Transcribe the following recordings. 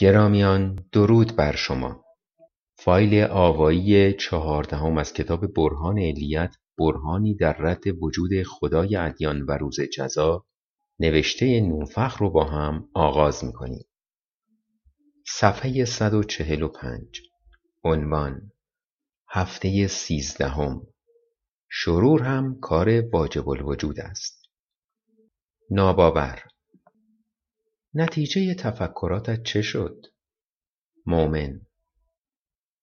گرامیان درود بر شما. فایل آوایی چهاردهم از کتاب برهان علیت برهانی در رد وجود خدای ادیان و روز جزا نوشته نونفخ رو با هم آغاز می‌کنیم. صفحه 145 عنوان هفته سیزدهم. شرور هم کار واجب الوجود است. ناباور. نتیجه تفکراتت چه شد؟ مؤمن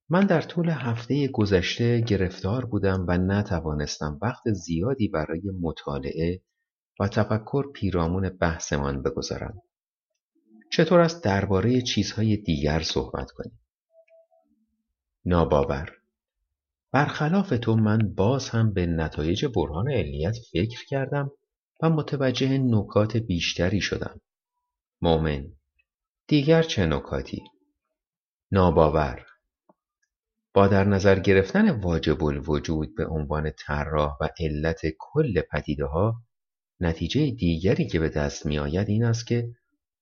من در طول هفته گذشته گرفتار بودم و نتوانستم وقت زیادی برای مطالعه و تفکر پیرامون بحثمان بگذارم. چطور است درباره چیزهای دیگر صحبت کنیم؟ ناباور برخلاف تو من باز هم به نتایج برهان علیت فکر کردم و متوجه نکات بیشتری شدم. مؤمن. دیگر چه نکاتی؟ ناباور. با در نظر گرفتن واجب الوجود به عنوان طراح و علت کل پدیده ها نتیجه دیگری که به دست می آید این است که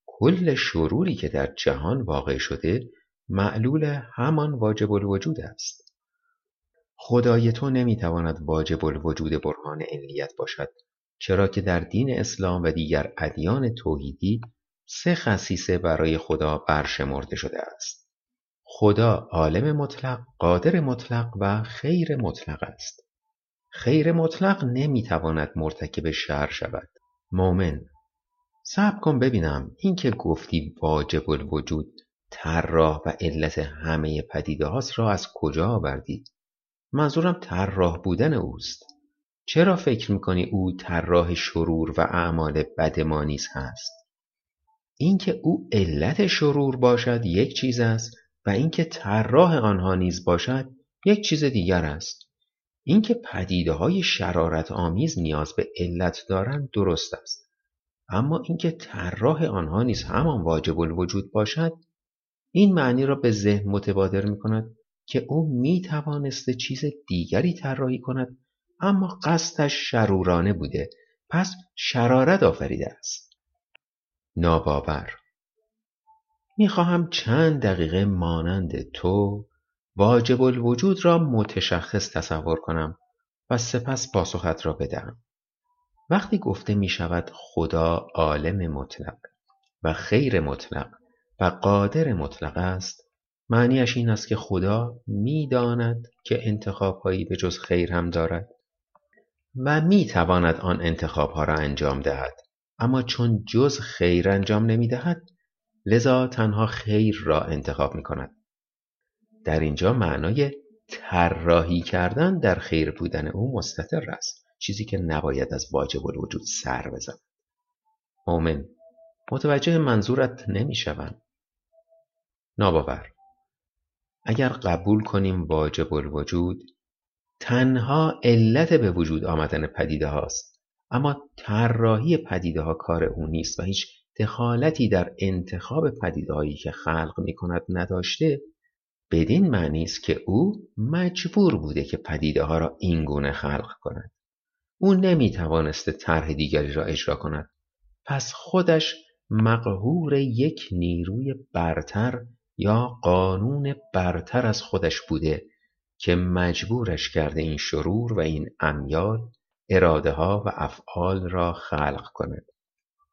کل شروری که در جهان واقع شده معلول همان واجب الوجود است. خدای تو نمی‌تواند واجب الوجود برهان علیت باشد چرا که در دین اسلام و دیگر ادیان توحیدی سه خصیصه برای خدا برشمرده شده است. خدا عالم مطلق قادر مطلق و خیر مطلق است. خیر مطلق نمی‌تواند مرتکب شر شود. مؤمن صبر کن ببینم این که گفتی واجب الوجود طراح و علت همه پدیده هاست را از کجا آوردی؟ منظورم طراح بودن اوست. چرا فکر می‌کنی او طراح شرور و اعمال بد ما نیز هست؟ اینکه او علت شرور باشد یک چیز است و اینکه طراح آنها نیز باشد یک چیز دیگر است. اینکه پدیده های شرارت آمیز نیاز به علت دارند درست است. اما اینکه طراح آنها نیز همان واجب الوجود باشد این معنی را به ذهن متبادر می کند که او می توانسته چیز دیگری طراحی کند اما قصدش شرورانه بوده پس شرارت آفریده است. ناباور. می‌خواهم چند دقیقه مانند تو واجب الوجود را متشخص تصور کنم و سپس پاسخت را بدهم. وقتی گفته می شود خدا عالم مطلق و خیر مطلق و قادر مطلق است معنیش این است که خدا می‌داند که انتخاب هایی به جز خیر هم دارد و می تواند آن انتخاب ها را انجام دهد. اما چون جز خیر انجام نمی دهد لذا تنها خیر را انتخاب می کند در اینجا معنای طراحی کردن در خیر بودن او مستطر است چیزی که نباید از واجب الوجود سر بزند. مؤمن متوجه منظورت نمی‌شوم. ناباور. اگر قبول کنیم واجب الوجود تنها علت به وجود آمدن پدیده هاست. اما طراحی پدیده ها کار او نیست و هیچ دخالتی در انتخاب پدیده هایی که خلق می کند نداشته بدین معنی است که او مجبور بوده که پدیده ها را این گونه خلق کند. او نمی توانسته طرح دیگری را اجرا کند. پس خودش مقهور یک نیروی برتر یا قانون برتر از خودش بوده که مجبورش کرده این شرور و این امیال اراده ها و افعال را خلق کند.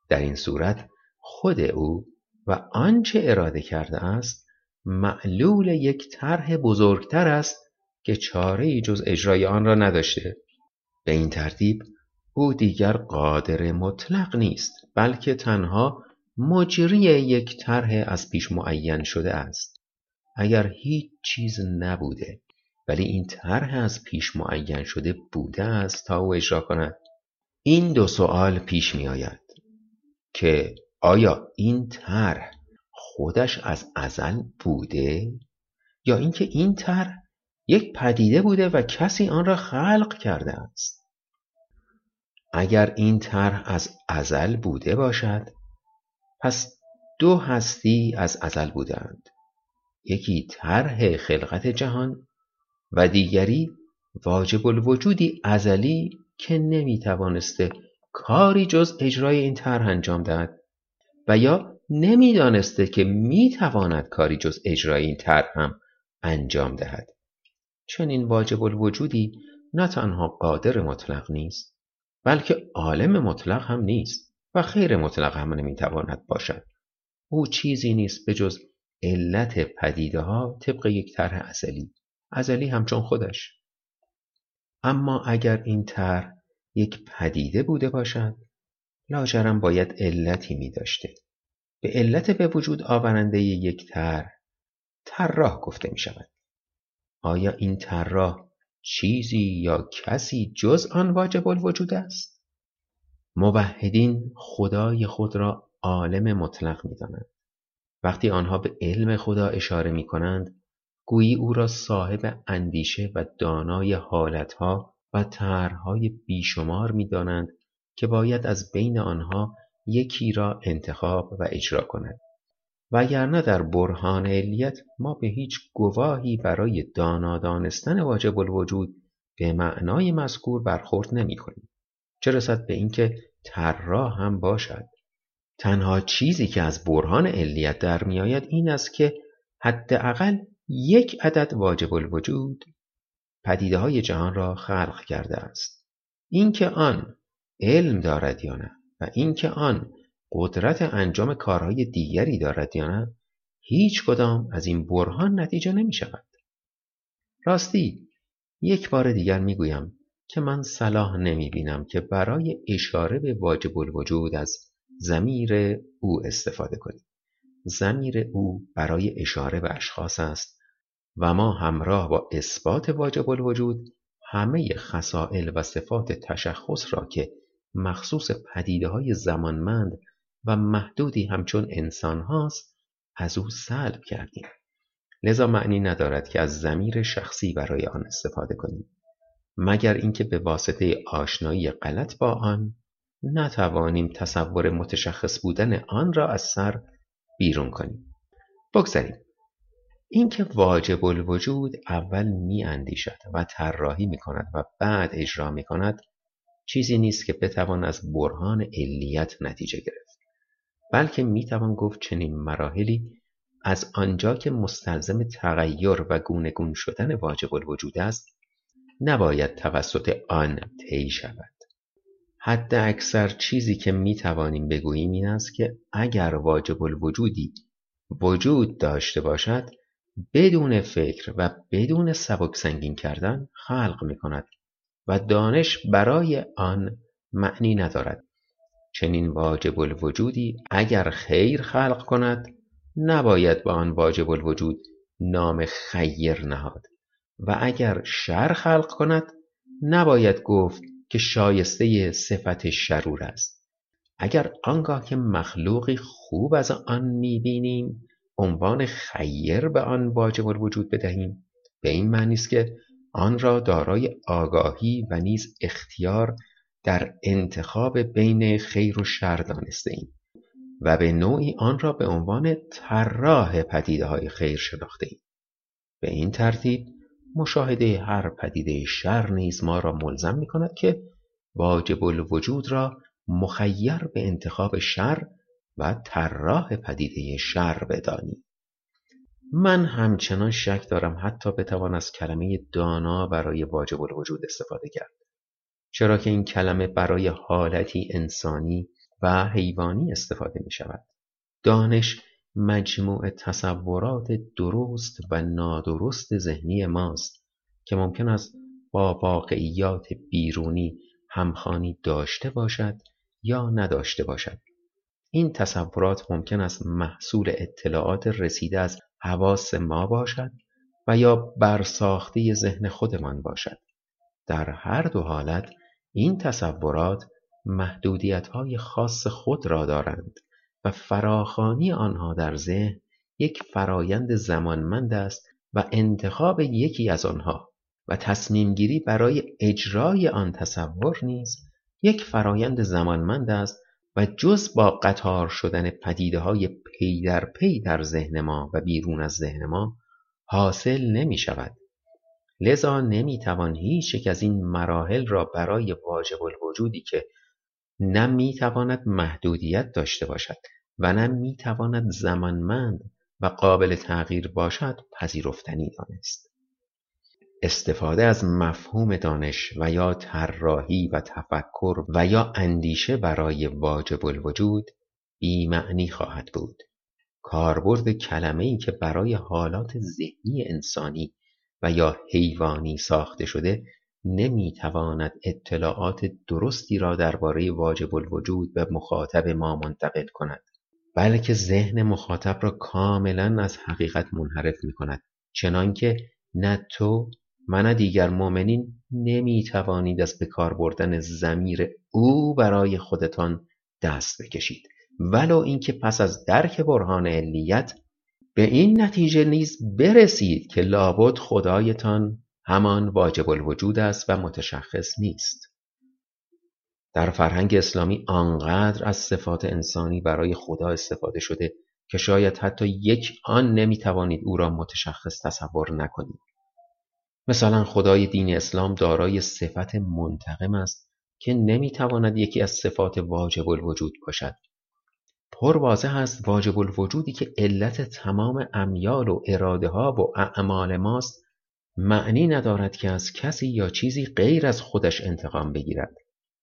در این صورت خود او و آنچه اراده کرده است معلول یک طرح بزرگتر است که چاره ای جز اجرای آن را نداشته. به این ترتیب او دیگر قادر مطلق نیست بلکه تنها مجری یک طرح از پیش معین شده است. اگر هیچ چیز نبوده ولی این طرح از پیش معین شده بوده است تا او اجرا کند. این دو سوال پیش می آید که آیا این طرح خودش از ازل بوده یا اینکه این طرح یک پدیده بوده و کسی آن را خلق کرده است؟ اگر این طرح از ازل بوده باشد پس دو هستی از ازل بودند. یکی طرح خلقت جهان و دیگری واجب الوجودی ازلی که نمی توانسته کاری جز اجرای این طرح انجام دهد و یا نمی‌دانسته که می‌تواند کاری جز اجرای این طرح هم انجام دهد. چنین واجب الوجودی نه تنها قادر مطلق نیست بلکه عالم مطلق هم نیست و خیر مطلق هم نمی‌تواند باشد. او چیزی نیست به جز علت پدیده ها طبق یک طرح ازلی. ازلی همچون خودش. اما اگر این طرح یک پدیده بوده باشد لاجرم باید علتی می داشته. به علت به وجود آورنده یک طرح طراح گفته می شود. آیا این طراح چیزی یا کسی جز آن واجب الوجود است؟ موحدین خدای خود را عالم مطلق می دانند. وقتی آنها به علم خدا اشاره می کنند گویی او را صاحب اندیشه و دانای حالتها و طرحهای بیشمار می دانند که باید از بین آنها یکی را انتخاب و اجرا کند وگرنه در برهان علیت ما به هیچ گواهی برای دانا دانستن واجب الوجود به معنای مذکور برخورد نمی کنیم. چه رسد به اینکه طراح هم باشد تنها چیزی که از برهان علیت در میآید این است که حداقل یک عدد واجب الوجود پدیده های جهان را خلق کرده است اینکه آن علم دارد یا نه و اینکه آن قدرت انجام کارهای دیگری دارد یا نه هیچ کدام از این برهان نتیجه نمی شود. راستی یک بار دیگر می گویم که من صلاح نمی بینم که برای اشاره به واجب الوجود از زمیر او استفاده کنیم. زمیر او برای اشاره به اشخاص است و ما همراه با اثبات واجب الوجود همه خصائل و صفات تشخص را که مخصوص پدیده های زمانمند و محدودی همچون انسان هاست از او سلب کردیم. لذا معنی ندارد که از زمیر شخصی برای آن استفاده کنیم. مگر اینکه به واسطه آشنایی غلط با آن نتوانیم تصور متشخص بودن آن را از سر بیرون کنیم. بگذاریم. اینکه واجب الوجود اول می اندیشد و طراحی می کند و بعد اجرا می کند چیزی نیست که بتوان از برهان علیت نتیجه گرفت بلکه می‌توان گفت چنین مراحلی از آنجا که مستلزم تغییر و گونگون شدن واجب الوجود است نباید توسط آن طی شود. حد اکثر چیزی که می توانیم بگوییم این است که اگر واجب الوجودی وجود داشته باشد بدون فکر و بدون سبک سنگین کردن خلق می کند و دانش برای آن معنی ندارد. چنین واجب الوجودی اگر خیر خلق کند نباید به آن واجب الوجود نام خیر نهاد. و اگر شر خلق کند نباید گفت که شایسته صفت شرور است. اگر آنگاه که مخلوقی خوب از آن می‌بینیم عنوان خیر به آن واجب الوجود بدهیم به این معنی است که آن را دارای آگاهی و نیز اختیار در انتخاب بین خیر و شر دانسته ایم و به نوعی آن را به عنوان طراح پدیده های خیر شناخته ایم. به این ترتیب مشاهده هر پدیده شر نیز ما را ملزم می کند که واجب الوجود را مخیر به انتخاب شر و طراح پدیده شر بدانیم. من همچنان شک دارم حتی بتوان از کلمه دانا برای واجب الوجود استفاده کرد. چرا که این کلمه برای حالتی انسانی و حیوانی استفاده می شود. دانش مجموع تصورات درست و نادرست ذهنی ماست که ممکن است با واقعیات بیرونی همخانی داشته باشد یا نداشته باشد. این تصورات ممکن است محصول اطلاعات رسیده از حواس ما باشد و یا برساخته ذهن خودمان باشد. در هر دو حالت این تصورات محدودیت های خاص خود را دارند و فراخانی آنها در ذهن یک فرایند زمانمند است و انتخاب یکی از آنها و تصمیم گیری برای اجرای آن تصور نیز یک فرایند زمانمند است و جز با قطار شدن پدیده های پی در پی در ذهن ما و بیرون از ذهن ما حاصل نمی شود. لذا نمی توان هیچ یک از این مراحل را برای واجب الوجودی که نه می تواند محدودیت داشته باشد و نه می‌تواند زمانمند و قابل تغییر باشد پذیرفتنی دانست استفاده از مفهوم دانش و یا طراحی و تفکر و یا اندیشه برای واجب الوجود بیمعنی خواهد بود. کاربرد کلمه ای که برای حالات ذهنی انسانی و یا حیوانی ساخته شده نمی‌تواند اطلاعات درستی را درباره واجب الوجود به مخاطب ما منتقل کند بلکه ذهن مخاطب را کاملا از حقیقت منحرف می کند چنانکه نه تو من دیگر مؤمنین نمی توانید از به کار بردن زمیر او برای خودتان دست بکشید. ولو اینکه پس از درک برهان علیت به این نتیجه نیز برسید که لابد خدایتان همان واجب الوجود است و متشخص نیست. در فرهنگ اسلامی آنقدر از صفات انسانی برای خدا استفاده شده که شاید حتی یک آن نمی‌توانید او را متشخص تصور نکنید. مثلا خدای دین اسلام دارای صفت منتقم است که نمی‌تواند یکی از صفات واجب الوجود باشد. پر واضح است واجب الوجودی که علت تمام امیال و اراده ها و اعمال ماست. معنی ندارد که از کسی یا چیزی غیر از خودش انتقام بگیرد.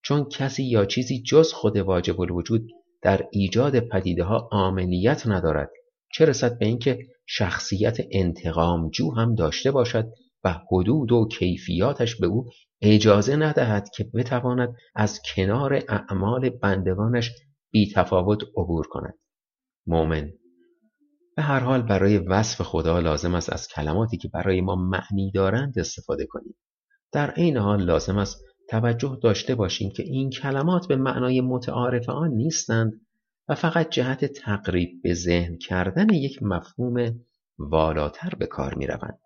چون کسی یا چیزی جز خود واجب الوجود در ایجاد پدیده ها عاملیت ندارد چه رسد به اینکه شخصیت انتقام جو هم داشته باشد و حدود و کیفیاتش به او اجازه ندهد که بتواند از کنار اعمال بندگانش بی تفاوت عبور کند مؤمن به هر حال برای وصف خدا لازم است از کلماتی که برای ما معنی دارند استفاده کنیم در این حال لازم است توجه داشته باشیم که این کلمات به معنای متعارف آن نیستند و فقط جهت تقریب به ذهن کردن یک مفهوم والاتر به کار می روند.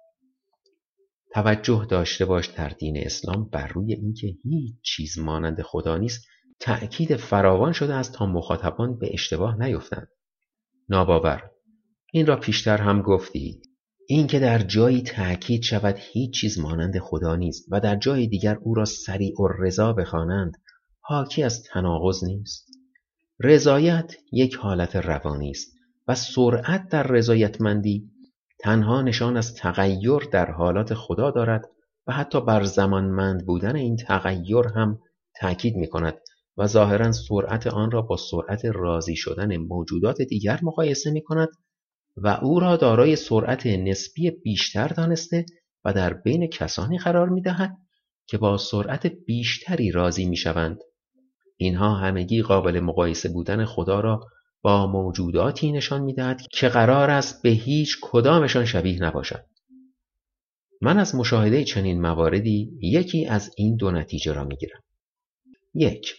توجه داشته باش در دین اسلام بر روی اینکه هیچ چیز مانند خدا نیست تأکید فراوان شده است تا مخاطبان به اشتباه نیفتند. ناباور. این را پیشتر هم گفتی اینکه در جایی تأکید شود هیچ چیز مانند خدا نیست و در جای دیگر او را سریع و رضا بخوانند حاکی از تناقض نیست. رضایت یک حالت روانی است و سرعت در رضایتمندی تنها نشان از تغییر در حالات خدا دارد و حتی بر زمانمند بودن این تغییر هم تأکید می کند و ظاهرا سرعت آن را با سرعت راضی شدن موجودات دیگر مقایسه می کند و او را دارای سرعت نسبی بیشتر دانسته و در بین کسانی قرار می دهد که با سرعت بیشتری راضی می شوند. اینها همگی قابل مقایسه بودن خدا را با موجوداتی نشان می دهد که قرار است به هیچ کدامشان شبیه نباشد. من از مشاهده چنین مواردی یکی از این دو نتیجه را می گیرم. یک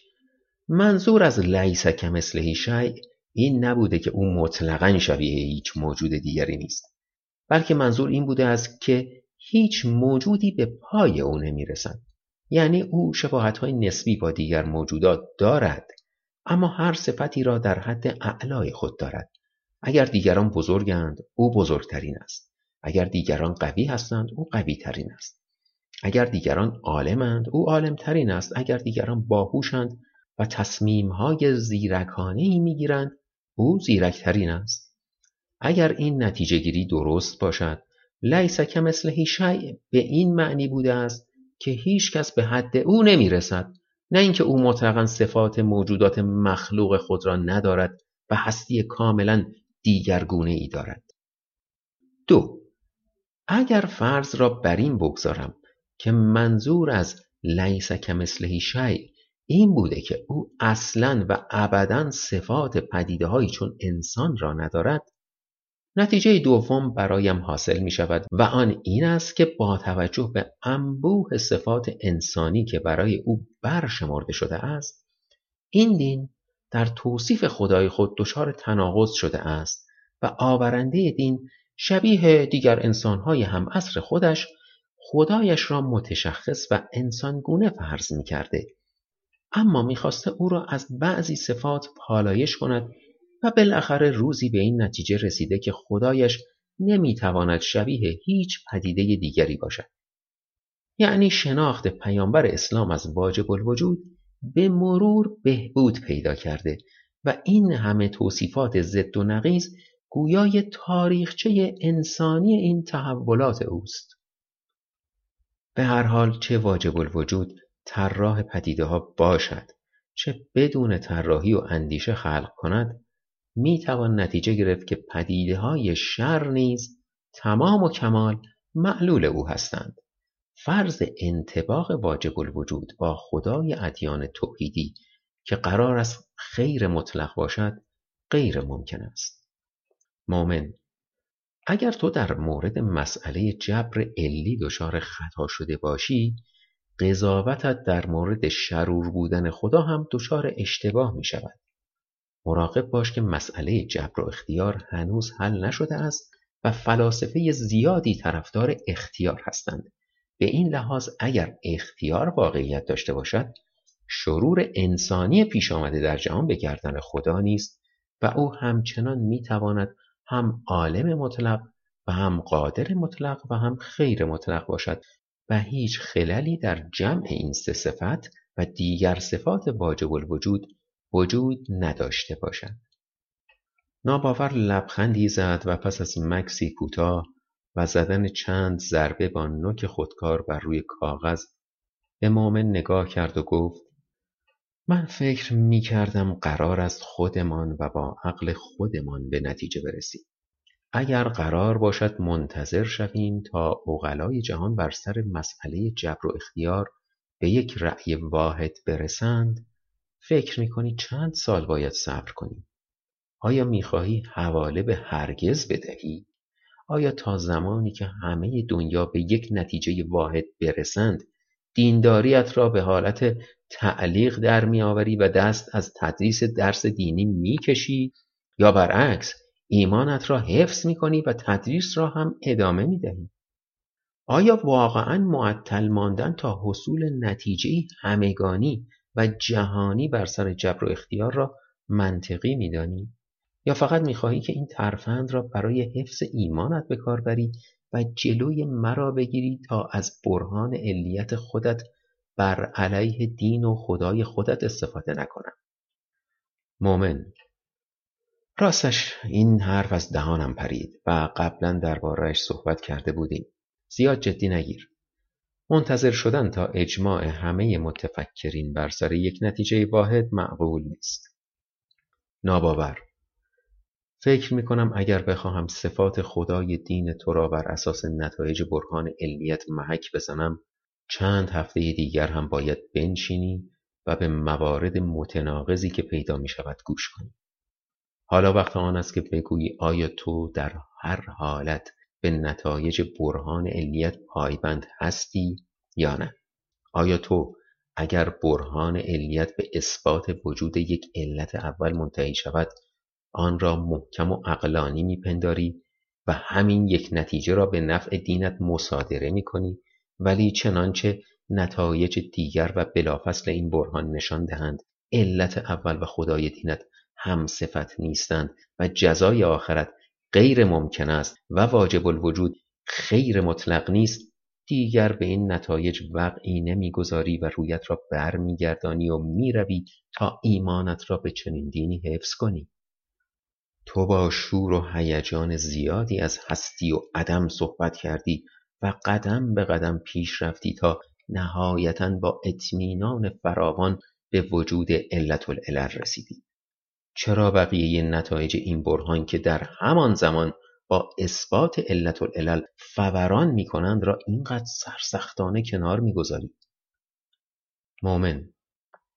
منظور از لیس کمثلهی شیء این نبوده که او مطلقا شبیه هیچ موجود دیگری نیست بلکه منظور این بوده است که هیچ موجودی به پای او نمی‌رسد یعنی او شباهت های نسبی با دیگر موجودات دارد اما هر صفتی را در حد اعلای خود دارد. اگر دیگران بزرگند او بزرگترین است. اگر دیگران قوی هستند او قوی ترین است. اگر دیگران عالمند او عالمترین است. اگر دیگران باهوشند و تصمیمهای زیرکانه ای می‌گیرند او زیرکترین است. اگر این نتیجه گیری درست باشد لیس کمثله شیء به این معنی بوده است که هیچ کس به حد او نمی رسد نه اینکه او مطلقا صفات موجودات مخلوق خود را ندارد و هستی کاملا دیگرگونه ای دارد. دو اگر فرض را بر این بگذارم که منظور از لیس کمثله شیء این بوده که او اصلا و ابدا صفات پدیده هایی چون انسان را ندارد نتیجه دوم برایم حاصل می شود و آن این است که با توجه به انبوه صفات انسانی که برای او برشمرده شده است این دین در توصیف خدای خود دچار تناقض شده است و آورنده دین شبیه دیگر انسانهای هم عصر خودش خدایش را متشخص و انسانگونه فرض می کرده اما می‌خواسته او را از بعضی صفات پالایش کند بالاخره روزی به این نتیجه رسیده که خدایش نمی‌تواند شبیه هیچ پدیده دیگری باشد. یعنی شناخت پیامبر اسلام از واجب الوجود به مرور بهبود پیدا کرده و این همه توصیفات ضد و نقیز گویای تاریخچه انسانی این تحولات اوست به هر حال چه واجب الوجود طراح پدیده ها باشد چه بدون طراحی و اندیشه خلق کند می توان نتیجه گرفت که پدیده های شر نیز تمام و کمال معلول او هستند فرض انتباق واجب الوجود با خدای ادیان توحیدی که قرار است خیر مطلق باشد غیر ممکن است مؤمن اگر تو در مورد مسئله جبر علی دچار خطا شده باشی قضاوتت در مورد شرور بودن خدا هم دچار اشتباه می شود. مراقب باش که مسئله جبر و اختیار هنوز حل نشده است و فلاسفه زیادی طرفدار اختیار هستند. به این لحاظ اگر اختیار واقعیت داشته باشد شرور انسانی پیش آمده در جهان به گردن خدا نیست و او همچنان می‌تواند هم عالم مطلق و هم قادر مطلق و هم خیر مطلق باشد و هیچ خللی در جمع این سه صفت و دیگر صفات واجب الوجود وجود نداشته باشد ناباور لبخندی زد و پس از مکسی کوتاه و زدن چند ضربه با نوک خودکار بر روی کاغذ به مؤمن نگاه کرد و گفت من فکر می کردم قرار است خودمان و با عقل خودمان به نتیجه برسیم. اگر قرار باشد منتظر شویم تا اغلای جهان بر سر مسئله جبر و اختیار به یک رأی واحد برسند فکر می چند سال باید صبر کنیم؟ آیا می‌خواهی حواله به هرگز بدهی؟ آیا تا زمانی که همه دنیا به یک نتیجه واحد برسند دینداریت را به حالت تعلیق در میآوری و دست از تدریس درس دینی می‌کشی؟ یا برعکس ایمانت را حفظ می‌کنی و تدریس را هم ادامه می‌دهی؟ آیا واقعا معطل ماندن تا حصول نتیجه همگانی و جهانی بر سر جبر و اختیار را منطقی میدانی؟ یا فقط می‌خواهی که این ترفند را برای حفظ ایمانت به کار بری و جلوی مرا بگیری تا از برهان علیت خودت بر علیه دین و خدای خودت استفاده نکنم؟ مؤمن راستش این حرف از دهانم پرید و قبلا دربارهش صحبت کرده بودیم. زیاد جدی نگیر. منتظر شدن تا اجماع همه متفکرین بر سر یک نتیجه واحد معقول نیست ناباور فکر می کنم اگر بخواهم صفات خدای دین تو را بر اساس نتایج برهان علیت محک بزنم چند هفته دیگر هم باید بنشینی و به موارد متناقضی که پیدا می شود گوش کنی. حالا وقت آن است که بگویی آیا تو در هر حالت به نتایج برهان علیت پایبند هستی یا نه؟ آیا تو اگر برهان علیت به اثبات وجود یک علت اول منتهی شود آن را محکم و عقلانی میپنداری و همین یک نتیجه را به نفع دینت مصادره می‌کنی ولی چنانچه نتایج دیگر و بلافصل این برهان نشان دهند علت اول و خدای دینت هم صفت نیستند و جزای آخرت غیر ممکن است و واجب الوجود خیر مطلق نیست. دیگر به این نتایج وقعی نمی‌گذاری و رویت را برمیگردانی و می‌روی تا ایمانت را به چنین دینی حفظ کنی. تو با شور و هیجان زیادی از هستی و عدم صحبت کردی و قدم به قدم پیش رفتی تا نهایتا با اطمینان فراوان به وجود علت العلل رسیدی. چرا بقیه نتایج این برهان که در همان زمان با اثبات علت العلل فوران می کنند را اینقدر سرسختانه کنار می‌گذاری مؤمن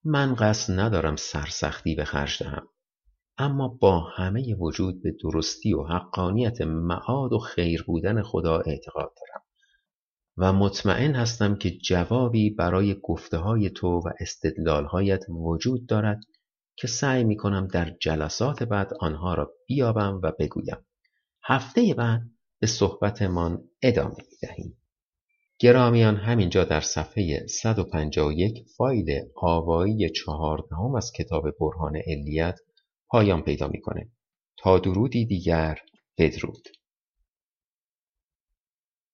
من قصد ندارم سرسختی به خرج دهم اما با همه وجود به درستی و حقانیت معاد و خیر بودن خدا اعتقاد دارم و مطمئن هستم که جوابی برای گفته های تو و استدلالهایت وجود دارد که سعی می کنم در جلسات بعد آنها را بیابم و بگویم. هفته بعد به صحبتمان ادامه می دهیم. گرامیان همینجا در صفحه 151 فایل آوایی چهاردهم از کتاب برهان علیت پایان پیدا می‌کنه. تا درودی دیگر بدرود.